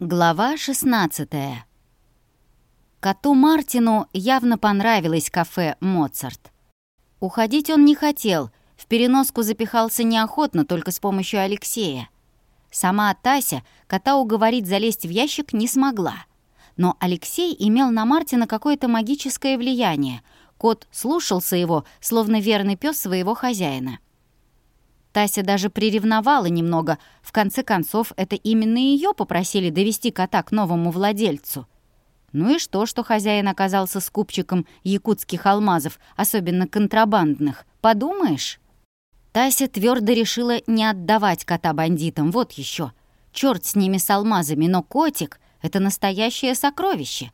Глава 16 Коту Мартину явно понравилось кафе «Моцарт». Уходить он не хотел, в переноску запихался неохотно, только с помощью Алексея. Сама Тася кота уговорить залезть в ящик не смогла. Но Алексей имел на Мартина какое-то магическое влияние. Кот слушался его, словно верный пес своего хозяина. Тася даже приревновала немного. В конце концов, это именно ее попросили довести кота к новому владельцу. Ну и что, что хозяин оказался скупчиком якутских алмазов, особенно контрабандных? Подумаешь? Тася твердо решила не отдавать кота бандитам, вот еще. Черт с ними с алмазами, но котик — это настоящее сокровище.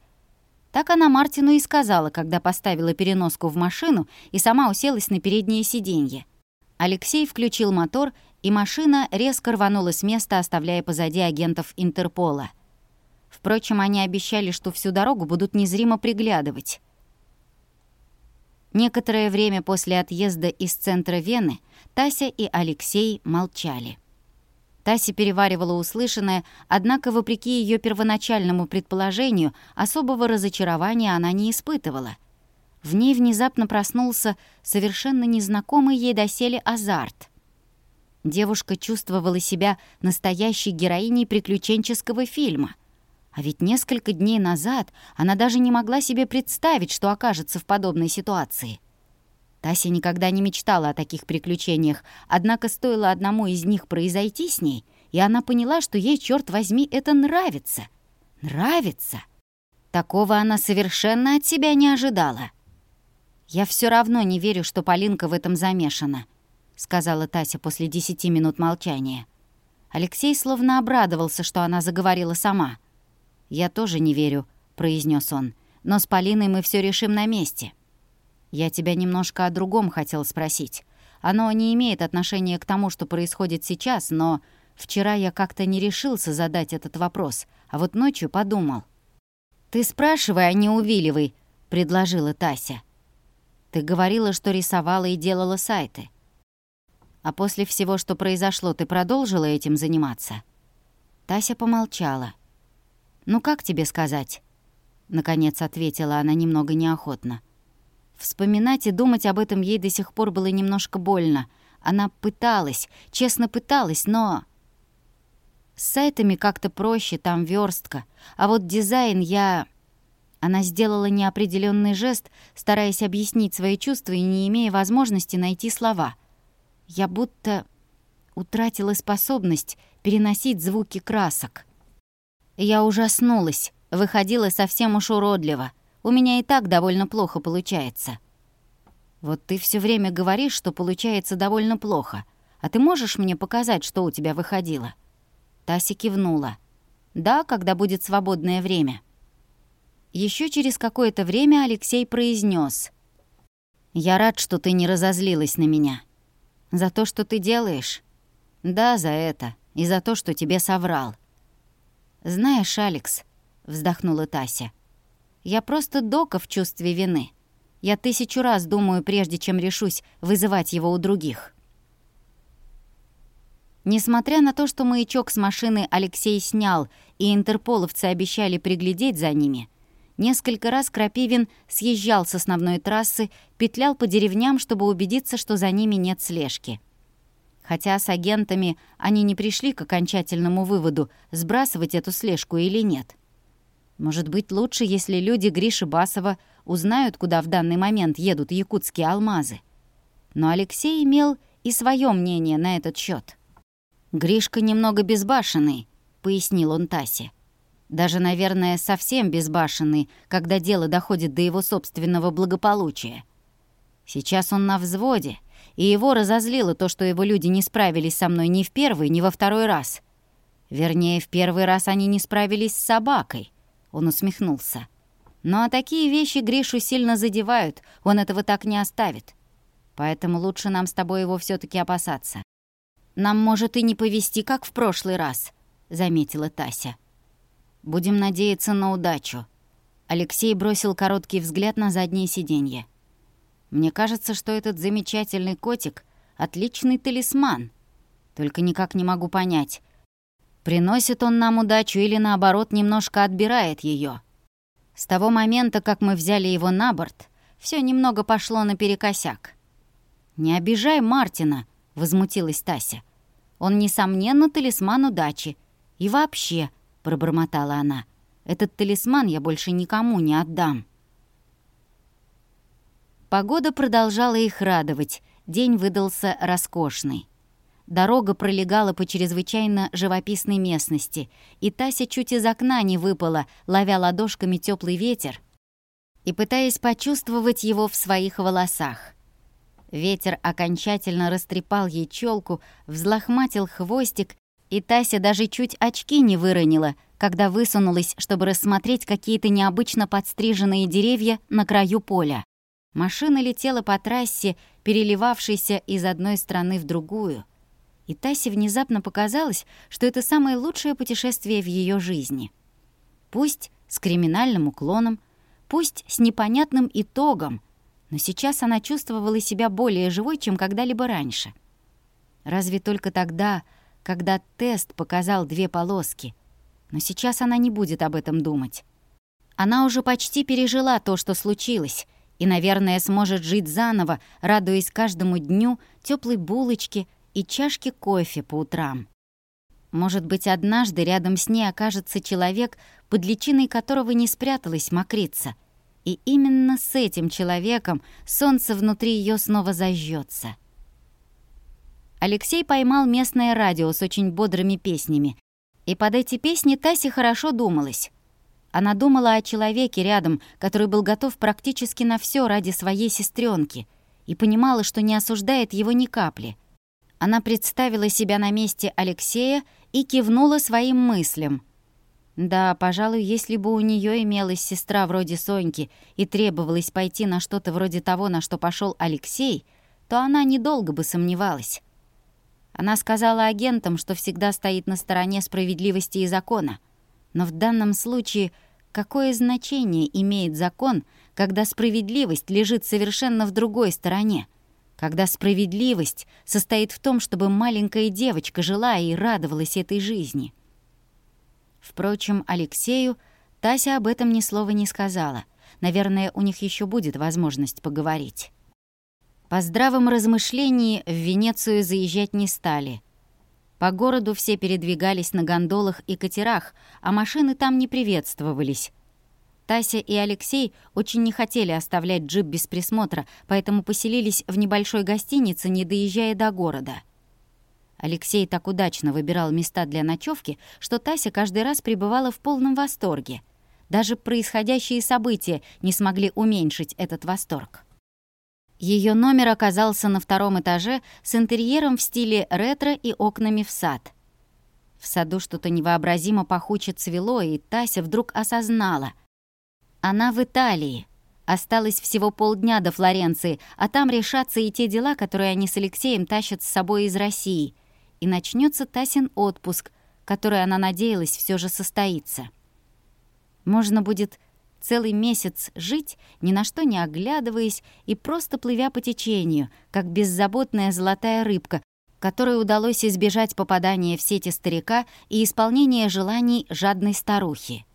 Так она Мартину и сказала, когда поставила переноску в машину и сама уселась на переднее сиденье. Алексей включил мотор, и машина резко рванула с места, оставляя позади агентов Интерпола. Впрочем, они обещали, что всю дорогу будут незримо приглядывать. Некоторое время после отъезда из центра Вены Тася и Алексей молчали. Тася переваривала услышанное, однако, вопреки ее первоначальному предположению, особого разочарования она не испытывала. В ней внезапно проснулся совершенно незнакомый ей доселе азарт. Девушка чувствовала себя настоящей героиней приключенческого фильма. А ведь несколько дней назад она даже не могла себе представить, что окажется в подобной ситуации. Тася никогда не мечтала о таких приключениях, однако стоило одному из них произойти с ней, и она поняла, что ей, черт возьми, это нравится. Нравится. Такого она совершенно от себя не ожидала. «Я все равно не верю, что Полинка в этом замешана», — сказала Тася после десяти минут молчания. Алексей словно обрадовался, что она заговорила сама. «Я тоже не верю», — произнес он. «Но с Полиной мы все решим на месте». «Я тебя немножко о другом хотел спросить. Оно не имеет отношения к тому, что происходит сейчас, но вчера я как-то не решился задать этот вопрос, а вот ночью подумал». «Ты спрашивай, а не увиливай», — предложила Тася. Ты говорила, что рисовала и делала сайты. А после всего, что произошло, ты продолжила этим заниматься?» Тася помолчала. «Ну как тебе сказать?» Наконец ответила она немного неохотно. Вспоминать и думать об этом ей до сих пор было немножко больно. Она пыталась, честно пыталась, но... С сайтами как-то проще, там верстка. А вот дизайн я... Она сделала неопределенный жест, стараясь объяснить свои чувства и не имея возможности найти слова. Я будто утратила способность переносить звуки красок. Я ужаснулась, выходила совсем уж уродливо. У меня и так довольно плохо получается. Вот ты все время говоришь, что получается довольно плохо. А ты можешь мне показать, что у тебя выходило?» Тася кивнула. «Да, когда будет свободное время». Еще через какое-то время Алексей произнес: «Я рад, что ты не разозлилась на меня. За то, что ты делаешь? Да, за это. И за то, что тебе соврал». «Знаешь, Алекс», — вздохнула Тася, «я просто дока в чувстве вины. Я тысячу раз думаю, прежде чем решусь вызывать его у других». Несмотря на то, что маячок с машины Алексей снял, и интерполовцы обещали приглядеть за ними, Несколько раз Крапивин съезжал с основной трассы, петлял по деревням, чтобы убедиться, что за ними нет слежки. Хотя с агентами они не пришли к окончательному выводу, сбрасывать эту слежку или нет. Может быть, лучше, если люди Гриши Басова узнают, куда в данный момент едут якутские алмазы. Но Алексей имел и свое мнение на этот счет. «Гришка немного безбашенный», — пояснил он Тасе. Даже, наверное, совсем безбашенный, когда дело доходит до его собственного благополучия. Сейчас он на взводе, и его разозлило то, что его люди не справились со мной ни в первый, ни во второй раз. Вернее, в первый раз они не справились с собакой. Он усмехнулся. Ну а такие вещи Гришу сильно задевают, он этого так не оставит. Поэтому лучше нам с тобой его все таки опасаться. Нам может и не повести, как в прошлый раз, заметила Тася. Будем надеяться на удачу». Алексей бросил короткий взгляд на заднее сиденье. «Мне кажется, что этот замечательный котик — отличный талисман. Только никак не могу понять, Приносит он нам удачу или, наоборот, немножко отбирает ее. С того момента, как мы взяли его на борт, все немного пошло наперекосяк. «Не обижай Мартина», — возмутилась Тася. «Он, несомненно, талисман удачи. И вообще», — пробормотала она, — «этот талисман я больше никому не отдам». Погода продолжала их радовать, день выдался роскошный. Дорога пролегала по чрезвычайно живописной местности, и Тася чуть из окна не выпала, ловя ладошками теплый ветер и пытаясь почувствовать его в своих волосах. Ветер окончательно растрепал ей челку, взлохматил хвостик, и Тася даже чуть очки не выронила, когда высунулась, чтобы рассмотреть какие-то необычно подстриженные деревья на краю поля. Машина летела по трассе, переливавшейся из одной страны в другую. И Тасе внезапно показалось, что это самое лучшее путешествие в ее жизни. Пусть с криминальным уклоном, пусть с непонятным итогом, но сейчас она чувствовала себя более живой, чем когда-либо раньше. Разве только тогда, когда тест показал две полоски. Но сейчас она не будет об этом думать. Она уже почти пережила то, что случилось, и, наверное, сможет жить заново, радуясь каждому дню теплой булочки и чашке кофе по утрам. Может быть, однажды рядом с ней окажется человек, под личиной которого не спряталась мокрица — и именно с этим человеком солнце внутри ее снова зажжется. Алексей поймал местное радио с очень бодрыми песнями. И под эти песни Тасе хорошо думалось. Она думала о человеке рядом, который был готов практически на все ради своей сестренки, и понимала, что не осуждает его ни капли. Она представила себя на месте Алексея и кивнула своим мыслям — да, пожалуй, если бы у нее имелась сестра вроде Соньки и требовалось пойти на что-то вроде того, на что пошел Алексей, то она недолго бы сомневалась. Она сказала агентам, что всегда стоит на стороне справедливости и закона. Но в данном случае какое значение имеет закон, когда справедливость лежит совершенно в другой стороне? Когда справедливость состоит в том, чтобы маленькая девочка жила и радовалась этой жизни — Впрочем, Алексею Тася об этом ни слова не сказала. Наверное, у них еще будет возможность поговорить. По здравом размышлении в Венецию заезжать не стали. По городу все передвигались на гондолах и катерах, а машины там не приветствовались. Тася и Алексей очень не хотели оставлять джип без присмотра, поэтому поселились в небольшой гостинице, не доезжая до города — Алексей так удачно выбирал места для ночевки, что Тася каждый раз пребывала в полном восторге. Даже происходящие события не смогли уменьшить этот восторг. Ее номер оказался на втором этаже с интерьером в стиле ретро и окнами в сад. В саду что-то невообразимо пахуче цвело, и Тася вдруг осознала. Она в Италии. Осталось всего полдня до Флоренции, а там решатся и те дела, которые они с Алексеем тащат с собой из России — и начнется Тасин отпуск, который она надеялась все же состоится. Можно будет целый месяц жить, ни на что не оглядываясь и просто плывя по течению, как беззаботная золотая рыбка, которой удалось избежать попадания в сети старика и исполнения желаний жадной старухи.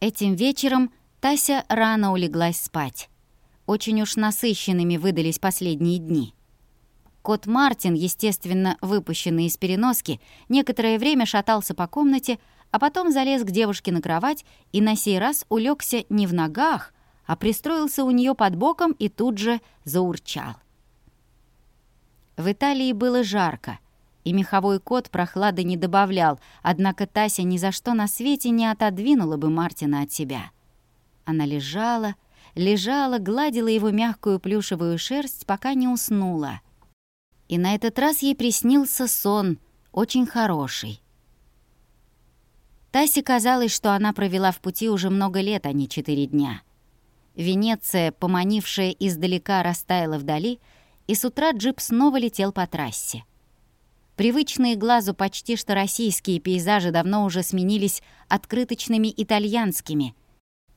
Этим вечером Тася рано улеглась спать. Очень уж насыщенными выдались последние дни. Кот Мартин, естественно, выпущенный из переноски, некоторое время шатался по комнате, а потом залез к девушке на кровать и на сей раз улегся не в ногах, а пристроился у нее под боком и тут же заурчал. В Италии было жарко, и меховой кот прохлады не добавлял, однако Тася ни за что на свете не отодвинула бы Мартина от себя. Она лежала, лежала, гладила его мягкую плюшевую шерсть, пока не уснула — и на этот раз ей приснился сон, очень хороший. Тасе казалось, что она провела в пути уже много лет, а не четыре дня. Венеция, поманившая издалека, растаяла вдали, и с утра джип снова летел по трассе. Привычные глазу почти что российские пейзажи давно уже сменились открыточными итальянскими,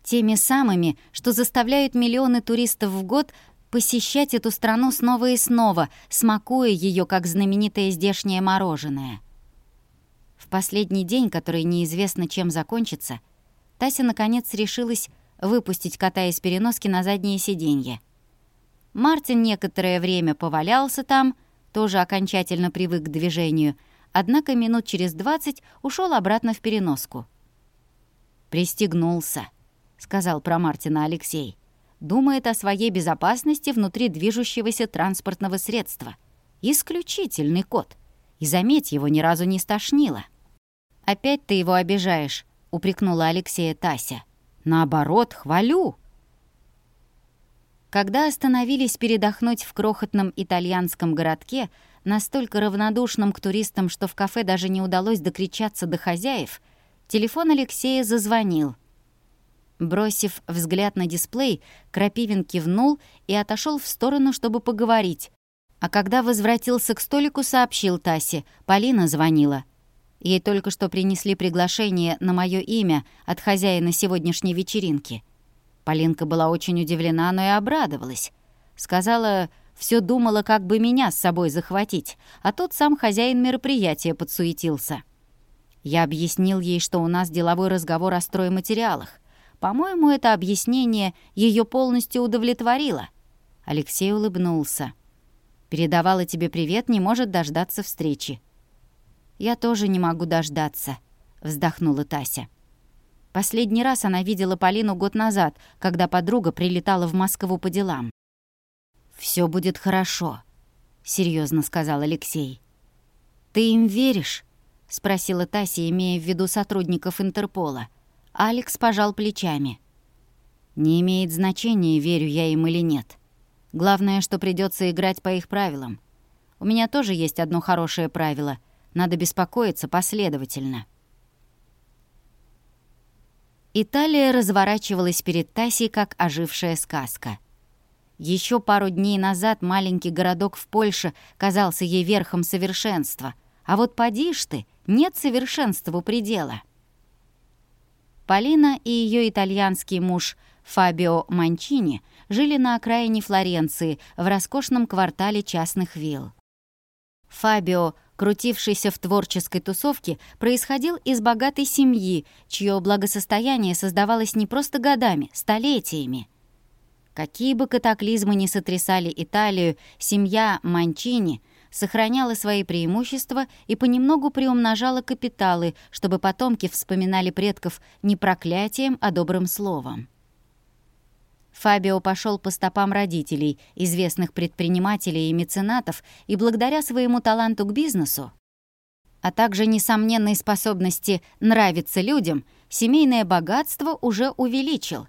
теми самыми, что заставляют миллионы туристов в год посещать эту страну снова и снова, смакуя ее как знаменитое здешнее мороженое. Последний день, который неизвестно чем закончится, Тася наконец решилась выпустить кота из переноски на заднее сиденье. Мартин некоторое время повалялся там, тоже окончательно привык к движению, однако минут через двадцать ушел обратно в переноску. «Пристегнулся», — сказал про Мартина Алексей. «Думает о своей безопасности внутри движущегося транспортного средства. Исключительный кот. И, заметь, его ни разу не стошнило». «Опять ты его обижаешь», — упрекнула Алексея Тася. «Наоборот, хвалю», когда остановились передохнуть в крохотном итальянском городке, настолько равнодушном к туристам, что в кафе даже не удалось докричаться до хозяев, телефон Алексея зазвонил. Бросив взгляд на дисплей, Крапивин кивнул и отошел в сторону, чтобы поговорить. А когда возвратился к столику, сообщил Тасе, Полина звонила. Ей только что принесли приглашение на мое имя от хозяина сегодняшней вечеринки — Полинка была очень удивлена, но и обрадовалась. Сказала, все думала, как бы меня с собой захватить, а тут сам хозяин мероприятия подсуетился. Я объяснил ей, что у нас деловой разговор о стройматериалах. По-моему, это объяснение ее полностью удовлетворило. Алексей улыбнулся. «Передавала тебе привет, не может дождаться встречи». «Я тоже не могу дождаться», — вздохнула Тася. Последний раз она видела Полину год назад, когда подруга прилетала в Москву по делам. Все будет хорошо», — серьезно сказал Алексей. «Ты им веришь?» — спросила Тася, имея в виду сотрудников Интерпола. Алекс пожал плечами. «Не имеет значения, верю я им или нет. Главное, что придется играть по их правилам. У меня тоже есть одно хорошее правило. Надо беспокоиться последовательно». Италия разворачивалась перед Тасей, как ожившая сказка. Еще пару дней назад маленький городок в Польше казался ей верхом совершенства, а вот поди ж ты, нет совершенства у предела. Полина и ее итальянский муж Фабио Манчини жили на окраине Флоренции в роскошном квартале частных вилл. Фабио крутившийся в творческой тусовке, происходил из богатой семьи, чье благосостояние создавалось не просто годами, столетиями. Какие бы катаклизмы ни сотрясали Италию, семья Манчини сохраняла свои преимущества и понемногу приумножала капиталы, чтобы потомки вспоминали предков не проклятием, а добрым словом. Фабио пошел по стопам родителей, известных предпринимателей и меценатов, и благодаря своему таланту к бизнесу, а также несомненной способности нравиться людям, семейное богатство уже увеличил.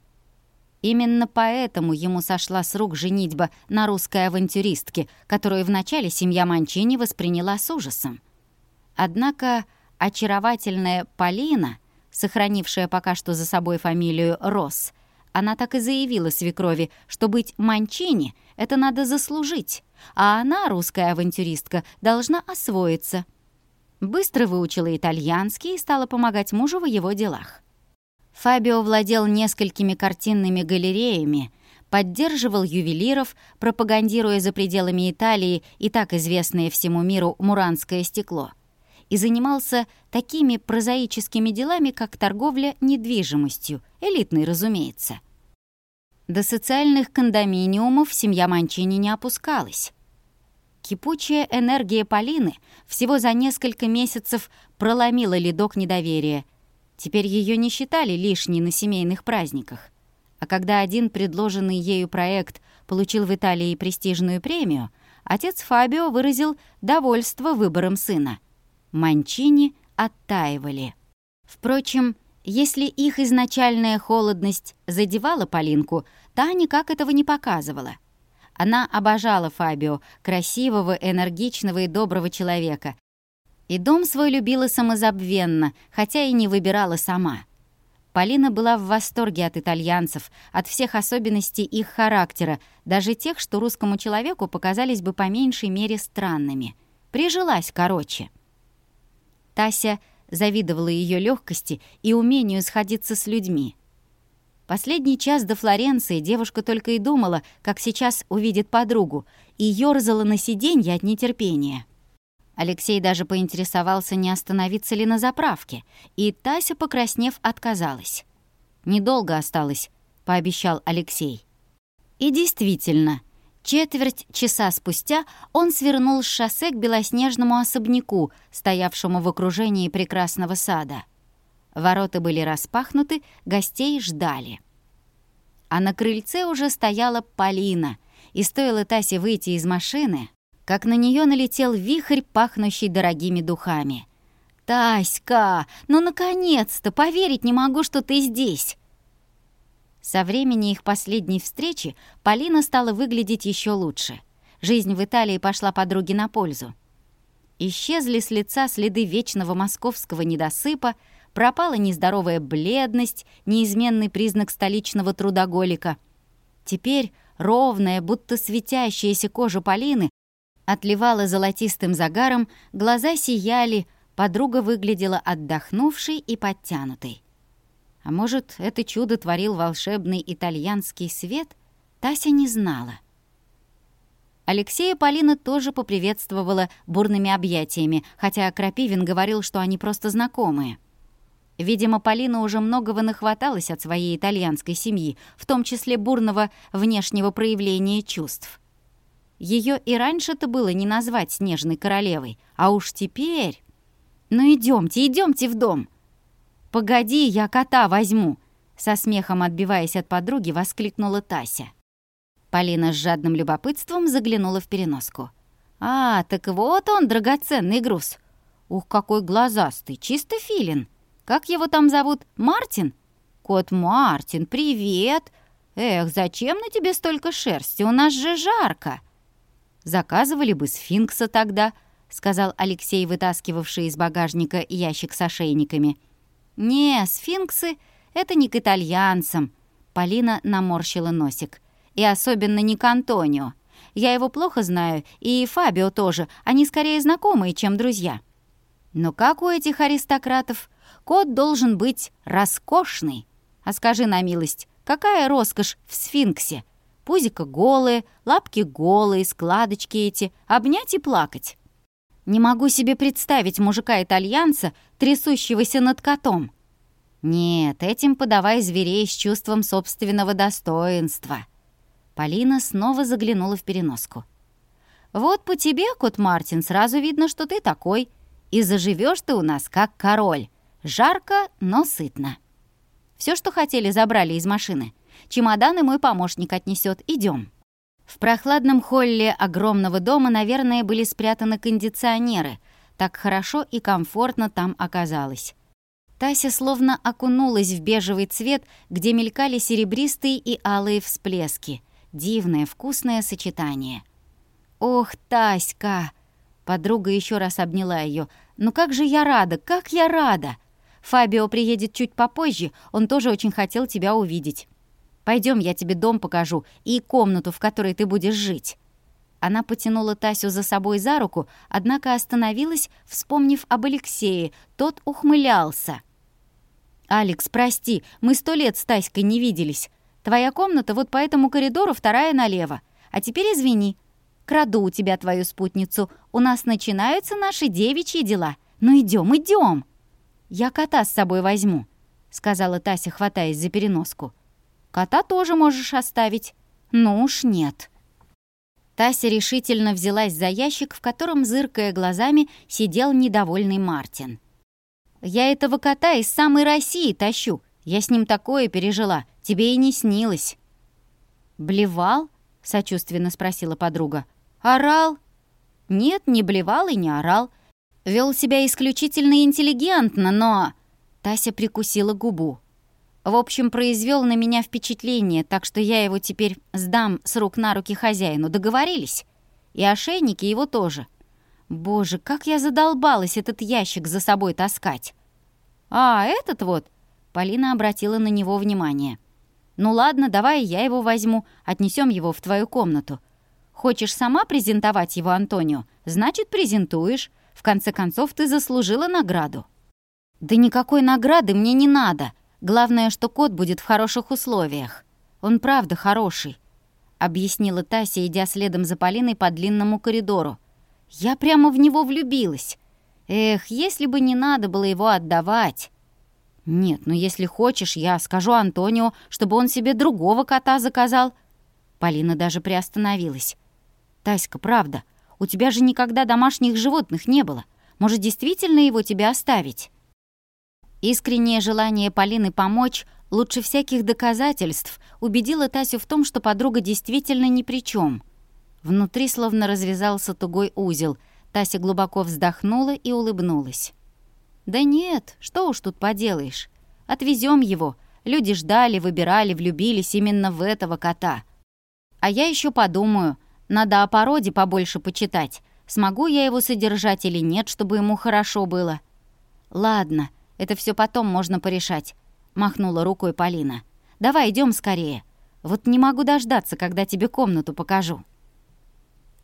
Именно поэтому ему сошла с рук женитьба на русской авантюристке, которую вначале семья Манчини восприняла с ужасом. Однако очаровательная Полина, сохранившая пока что за собой фамилию Росс, она так и заявила свекрови, что быть манчини — это надо заслужить, а она, русская авантюристка, должна освоиться. Быстро выучила итальянский и стала помогать мужу в его делах. Фабио владел несколькими картинными галереями, поддерживал ювелиров, пропагандируя за пределами Италии и так известное всему миру муранское стекло, и занимался такими прозаическими делами, как торговля недвижимостью, элитной, разумеется. До социальных кондоминиумов семья Манчини не опускалась. Кипучая энергия Полины всего за несколько месяцев проломила ледок недоверия. Теперь ее не считали лишней на семейных праздниках. А когда один предложенный ею проект получил в Италии престижную премию, отец Фабио выразил довольство выбором сына. Манчини оттаивали. Впрочем, если их изначальная холодность задевала Полинку, та никак этого не показывала. Она обожала Фабио, красивого, энергичного и доброго человека. И дом свой любила самозабвенно, хотя и не выбирала сама. Полина была в восторге от итальянцев, от всех особенностей их характера, даже тех, что русскому человеку показались бы по меньшей мере странными. Прижилась короче. Тася завидовала ее легкости и умению сходиться с людьми. Последний час до Флоренции девушка только и думала, как сейчас увидит подругу, и ёрзала на сиденье от нетерпения. Алексей даже поинтересовался, не остановиться ли на заправке, и Тася, покраснев, отказалась. «Недолго осталось», — пообещал Алексей. И действительно, четверть часа спустя он свернул с шоссе к белоснежному особняку, стоявшему в окружении прекрасного сада. Ворота были распахнуты, гостей ждали. А на крыльце уже стояла Полина, и стоило Тасе выйти из машины, как на нее налетел вихрь, пахнущий дорогими духами. «Таська, ну наконец-то! Поверить не могу, что ты здесь!» Со времени их последней встречи Полина стала выглядеть еще лучше. Жизнь в Италии пошла подруге на пользу. Исчезли с лица следы вечного московского недосыпа, пропала нездоровая бледность, неизменный признак столичного трудоголика. Теперь ровная, будто светящаяся кожа Полины отливала золотистым загаром, глаза сияли, подруга выглядела отдохнувшей и подтянутой. А может, это чудо творил волшебный итальянский свет, Тася не знала. Алексея Полина тоже поприветствовала бурными объятиями, хотя Крапивин говорил, что они просто знакомые. Видимо, Полина уже многого нахваталась от своей итальянской семьи, в том числе бурного внешнего проявления чувств. Ее и раньше-то было не назвать снежной королевой, а уж теперь... «Ну идемте, идемте в дом!» «Погоди, я кота возьму!» Со смехом отбиваясь от подруги, воскликнула Тася. Полина с жадным любопытством заглянула в переноску. «А, так вот он, драгоценный груз! Ух, какой глазастый, чисто филин! Как его там зовут? Мартин? Кот Мартин, привет! Эх, зачем на тебе столько шерсти? У нас же жарко!» Заказывали бы сфинкса тогда», — сказал Алексей, вытаскивавший из багажника ящик с ошейниками. «Не, сфинксы — это не к итальянцам», — Полина наморщила носик. «И особенно не к Антонио. Я его плохо знаю, и Фабио тоже. Они скорее знакомые, чем друзья. Но как у этих аристократов? Кот должен быть роскошный. А скажи на милость, какая роскошь в сфинксе?» Пузико голые, лапки голые, складочки эти. Обнять и плакать. Не могу себе представить мужика-итальянца, трясущегося над котом. Нет, этим подавай зверей с чувством собственного достоинства. Полина снова заглянула в переноску. «Вот по тебе, кот Мартин, сразу видно, что ты такой. И заживешь ты у нас как король. Жарко, но сытно. Все, что хотели, забрали из машины. Чемоданы мой помощник отнесет. Идем. В прохладном холле огромного дома, наверное, были спрятаны кондиционеры. Так хорошо и комфортно там оказалось. Тася словно окунулась в бежевый цвет, где мелькали серебристые и алые всплески. Дивное, вкусное сочетание. «Ох, Таська!» Подруга еще раз обняла ее. «Ну как же я рада, как я рада!» Фабио приедет чуть попозже, он тоже очень хотел тебя увидеть. Пойдем, я тебе дом покажу и комнату, в которой ты будешь жить». Она потянула Тасю за собой за руку, однако остановилась, вспомнив об Алексее. Тот ухмылялся. «Алекс, прости, мы сто лет с Таськой не виделись. Твоя комната вот по этому коридору, вторая налево. А теперь извини. Краду у тебя твою спутницу. У нас начинаются наши девичьи дела. Ну идем, идем. «Я кота с собой возьму», — сказала Тася, хватаясь за переноску. Кота тоже можешь оставить». «Ну уж нет». Тася решительно взялась за ящик, в котором, зыркая глазами, сидел недовольный Мартин. «Я этого кота из самой России тащу. Я с ним такое пережила. Тебе и не снилось». «Блевал?» — сочувственно спросила подруга. «Орал?» «Нет, не блевал и не орал. Вел себя исключительно интеллигентно, но...» Тася прикусила губу. В общем, произвел на меня впечатление, так что я его теперь сдам с рук на руки хозяину. Договорились? И ошейники его тоже. Боже, как я задолбалась этот ящик за собой таскать. А, этот вот? Полина обратила на него внимание. Ну ладно, давай я его возьму, отнесем его в твою комнату. Хочешь сама презентовать его Антонио? Значит, презентуешь. В конце концов, ты заслужила награду. Да никакой награды мне не надо. Главное, что кот будет в хороших условиях. Он правда хороший», — объяснила Тася, идя следом за Полиной по длинному коридору. Я прямо в него влюбилась. Эх, если бы не надо было его отдавать. Нет, ну если хочешь, я скажу Антонио, чтобы он себе другого кота заказал. Полина даже приостановилась. Таська, правда, у тебя же никогда домашних животных не было. Может, действительно его тебе оставить? Искреннее желание Полины помочь лучше всяких доказательств убедило Тасю в том, что подруга действительно ни при чем. Внутри словно развязался тугой узел. Тася глубоко вздохнула и улыбнулась. «Да нет, что уж тут поделаешь. Отвезем его. Люди ждали, выбирали, влюбились именно в этого кота. А я еще подумаю, надо о породе побольше почитать. Смогу я его содержать или нет, чтобы ему хорошо было. Ладно, это все потом можно порешать», — махнула рукой Полина. «Давай идем скорее. Вот не могу дождаться, когда тебе комнату покажу».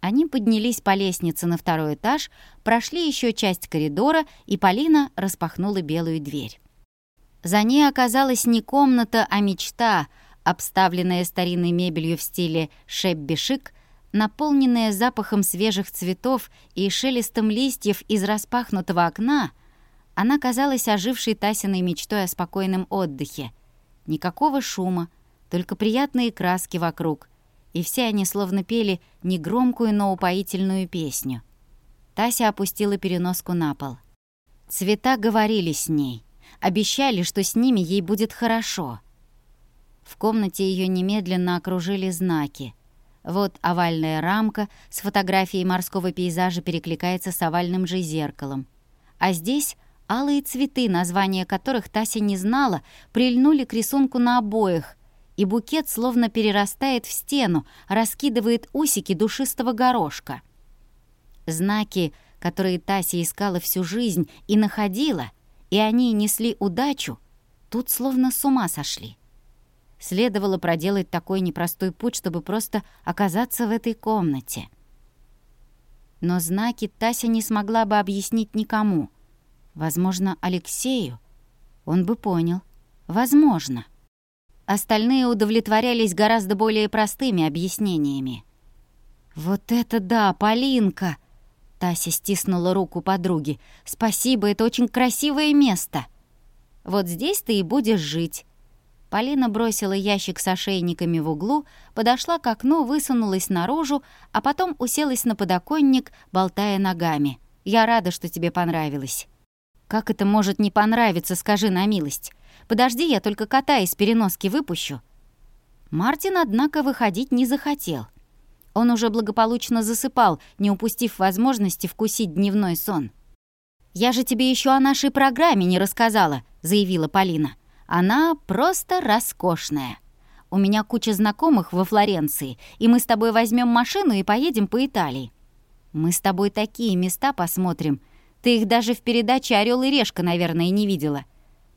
Они поднялись по лестнице на второй этаж, прошли еще часть коридора, и Полина распахнула белую дверь. За ней оказалась не комната, а мечта, обставленная старинной мебелью в стиле шебби-шик, наполненная запахом свежих цветов и шелестом листьев из распахнутого окна, она казалась ожившей Тасиной мечтой о спокойном отдыхе. Никакого шума, только приятные краски вокруг, и все они словно пели негромкую, но упоительную песню. Тася опустила переноску на пол. Цвета говорили с ней, обещали, что с ними ей будет хорошо. В комнате ее немедленно окружили знаки. Вот овальная рамка с фотографией морского пейзажа перекликается с овальным же зеркалом. А здесь алые цветы, названия которых Тася не знала, прильнули к рисунку на обоих, и букет словно перерастает в стену, раскидывает усики душистого горошка. Знаки, которые Тася искала всю жизнь и находила, и они несли удачу, тут словно с ума сошли. Следовало проделать такой непростой путь, чтобы просто оказаться в этой комнате. Но знаки Тася не смогла бы объяснить никому. Возможно, Алексею. Он бы понял. Возможно. Остальные удовлетворялись гораздо более простыми объяснениями. «Вот это да, Полинка!» Тася стиснула руку подруги. «Спасибо, это очень красивое место!» «Вот здесь ты и будешь жить!» Полина бросила ящик с ошейниками в углу, подошла к окну, высунулась наружу, а потом уселась на подоконник, болтая ногами. «Я рада, что тебе понравилось». «Как это может не понравиться, скажи на милость? Подожди, я только кота из переноски выпущу». Мартин, однако, выходить не захотел. Он уже благополучно засыпал, не упустив возможности вкусить дневной сон. «Я же тебе еще о нашей программе не рассказала», — заявила Полина. «Она просто роскошная. У меня куча знакомых во Флоренции, и мы с тобой возьмем машину и поедем по Италии. Мы с тобой такие места посмотрим. Ты их даже в передаче «Орел и решка», наверное, не видела.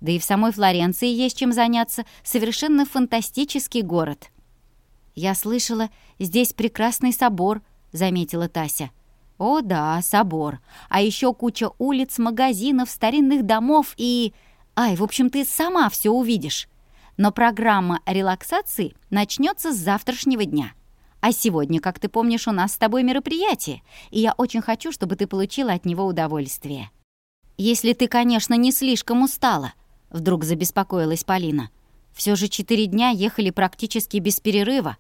Да и в самой Флоренции есть чем заняться. Совершенно фантастический город». «Я слышала, здесь прекрасный собор», — заметила Тася. «О да, собор. А еще куча улиц, магазинов, старинных домов и... Ай, в общем, ты сама все увидишь. Но программа релаксации начнется с завтрашнего дня. А сегодня, как ты помнишь, у нас с тобой мероприятие, и я очень хочу, чтобы ты получила от него удовольствие. Если ты, конечно, не слишком устала», Вдруг забеспокоилась Полина. Все же четыре дня ехали практически без перерыва.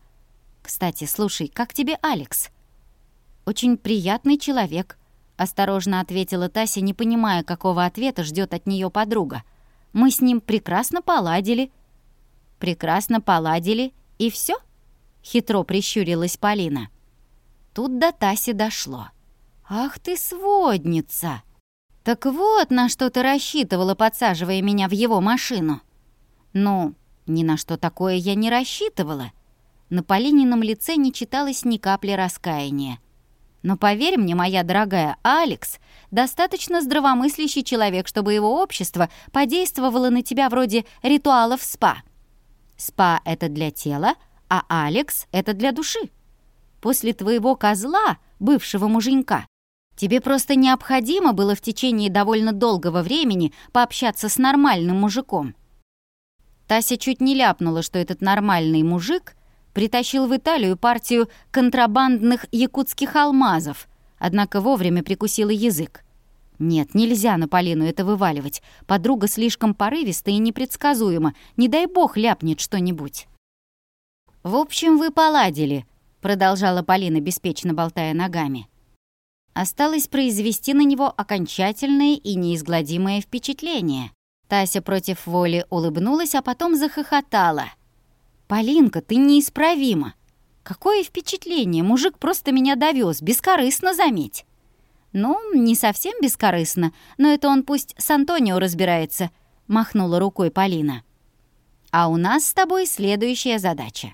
Кстати, слушай, как тебе Алекс? Очень приятный человек, осторожно ответила Тася, не понимая, какого ответа ждет от нее подруга. Мы с ним прекрасно поладили. Прекрасно поладили, и все? Хитро прищурилась Полина. Тут до Таси дошло. «Ах ты сводница!» «Так вот, на что ты рассчитывала, подсаживая меня в его машину». «Ну, ни на что такое я не рассчитывала». На Полинином лице не читалось ни капли раскаяния. «Но поверь мне, моя дорогая, Алекс достаточно здравомыслящий человек, чтобы его общество подействовало на тебя вроде ритуалов СПА. СПА — это для тела, а Алекс — это для души. После твоего козла, бывшего муженька, Тебе просто необходимо было в течение довольно долгого времени пообщаться с нормальным мужиком». Тася чуть не ляпнула, что этот нормальный мужик притащил в Италию партию контрабандных якутских алмазов, однако вовремя прикусила язык. Нет, нельзя на Полину это вываливать. Подруга слишком порывиста и непредсказуема. Не дай бог ляпнет что-нибудь. «В общем, вы поладили», — продолжала Полина, беспечно болтая ногами. Осталось произвести на него окончательное и неизгладимое впечатление. Тася против воли улыбнулась, а потом захохотала. «Полинка, ты неисправима. Какое впечатление, мужик просто меня довез, бескорыстно заметь». «Ну, не совсем бескорыстно, но это он пусть с Антонио разбирается», — махнула рукой Полина. «А у нас с тобой следующая задача.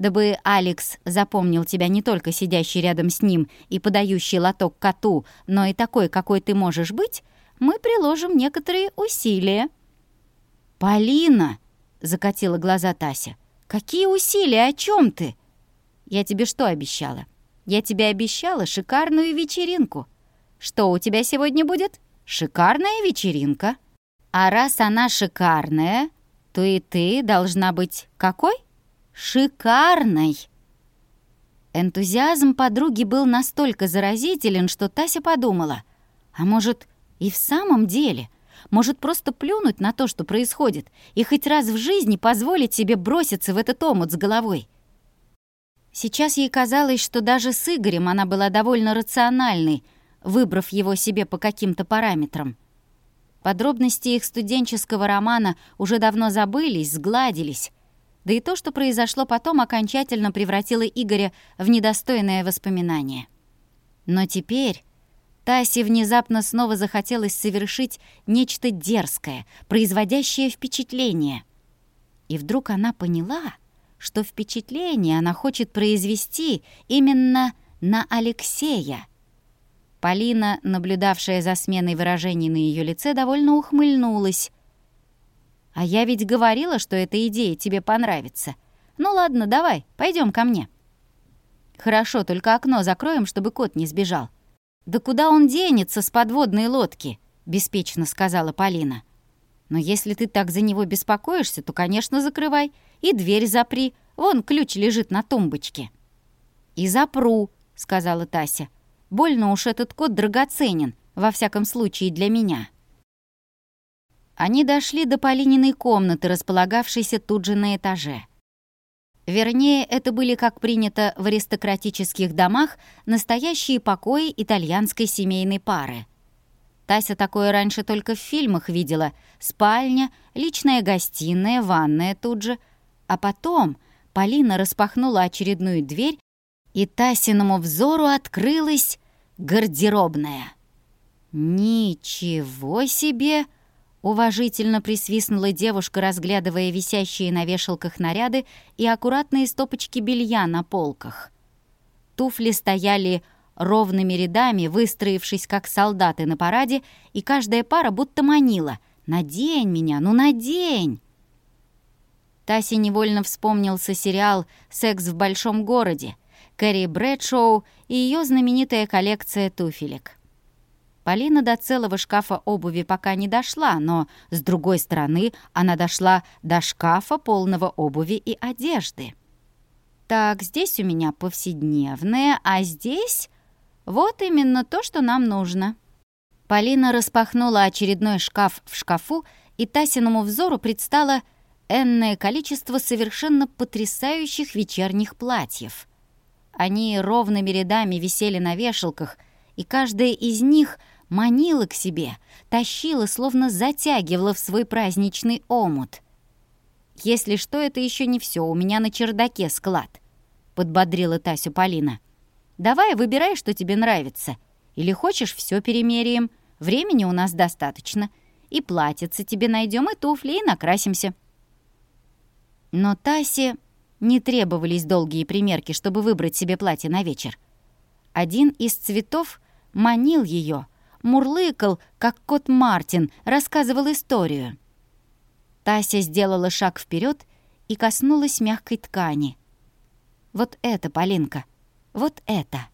Дабы Алекс запомнил тебя не только сидящий рядом с ним и подающий лоток коту, но и такой, какой ты можешь быть, мы приложим некоторые усилия». «Полина!» — закатила глаза Тася. «Какие усилия? О чем ты?» «Я тебе что обещала? Я тебе обещала шикарную вечеринку. Что у тебя сегодня будет? Шикарная вечеринка. А раз она шикарная, то и ты должна быть какой? Шикарной. Энтузиазм подруги был настолько заразителен, что Тася подумала, а может, и в самом деле, может просто плюнуть на то, что происходит, и хоть раз в жизни позволить себе броситься в этот омут с головой. Сейчас ей казалось, что даже с Игорем она была довольно рациональной — выбрав его себе по каким-то параметрам. Подробности их студенческого романа уже давно забылись, сгладились. Да и то, что произошло потом, окончательно превратило Игоря в недостойное воспоминание. Но теперь Тасе внезапно снова захотелось совершить нечто дерзкое, производящее впечатление. И вдруг она поняла, что впечатление она хочет произвести именно на Алексея, Полина, наблюдавшая за сменой выражений на ее лице, довольно ухмыльнулась. «А я ведь говорила, что эта идея тебе понравится. Ну ладно, давай, пойдем ко мне». «Хорошо, только окно закроем, чтобы кот не сбежал». «Да куда он денется с подводной лодки?» — беспечно сказала Полина. «Но если ты так за него беспокоишься, то, конечно, закрывай. И дверь запри. Вон ключ лежит на тумбочке». «И запру», — сказала Тася. Больно уж этот кот драгоценен, во всяком случае для меня. Они дошли до Полининой комнаты, располагавшейся тут же на этаже. Вернее, это были, как принято в аристократических домах, настоящие покои итальянской семейной пары. Тася такое раньше только в фильмах видела. Спальня, личная гостиная, ванная тут же. А потом Полина распахнула очередную дверь, и Тасиному взору открылась гардеробная. «Ничего себе!» — уважительно присвистнула девушка, разглядывая висящие на вешалках наряды и аккуратные стопочки белья на полках. Туфли стояли ровными рядами, выстроившись как солдаты на параде, и каждая пара будто манила. «Надень меня, ну надень!» Тасе невольно вспомнился сериал «Секс в большом городе», Кэрри Брэдшоу и ее знаменитая коллекция туфелек. Полина до целого шкафа обуви пока не дошла, но, с другой стороны, она дошла до шкафа полного обуви и одежды. Так, здесь у меня повседневное, а здесь вот именно то, что нам нужно. Полина распахнула очередной шкаф в шкафу, и Тасиному взору предстало энное количество совершенно потрясающих вечерних платьев. Они ровными рядами висели на вешалках, и каждая из них манила к себе, тащила, словно затягивала в свой праздничный омут. «Если что, это еще не все, у меня на чердаке склад», — подбодрила Тасю Полина. «Давай, выбирай, что тебе нравится. Или хочешь, все перемеряем. Времени у нас достаточно. И платьице тебе найдем, и туфли, и накрасимся». Но Тасе не требовались долгие примерки, чтобы выбрать себе платье на вечер. Один из цветов манил ее, мурлыкал, как кот Мартин, рассказывал историю. Тася сделала шаг вперед и коснулась мягкой ткани. «Вот это, Полинка, вот это!»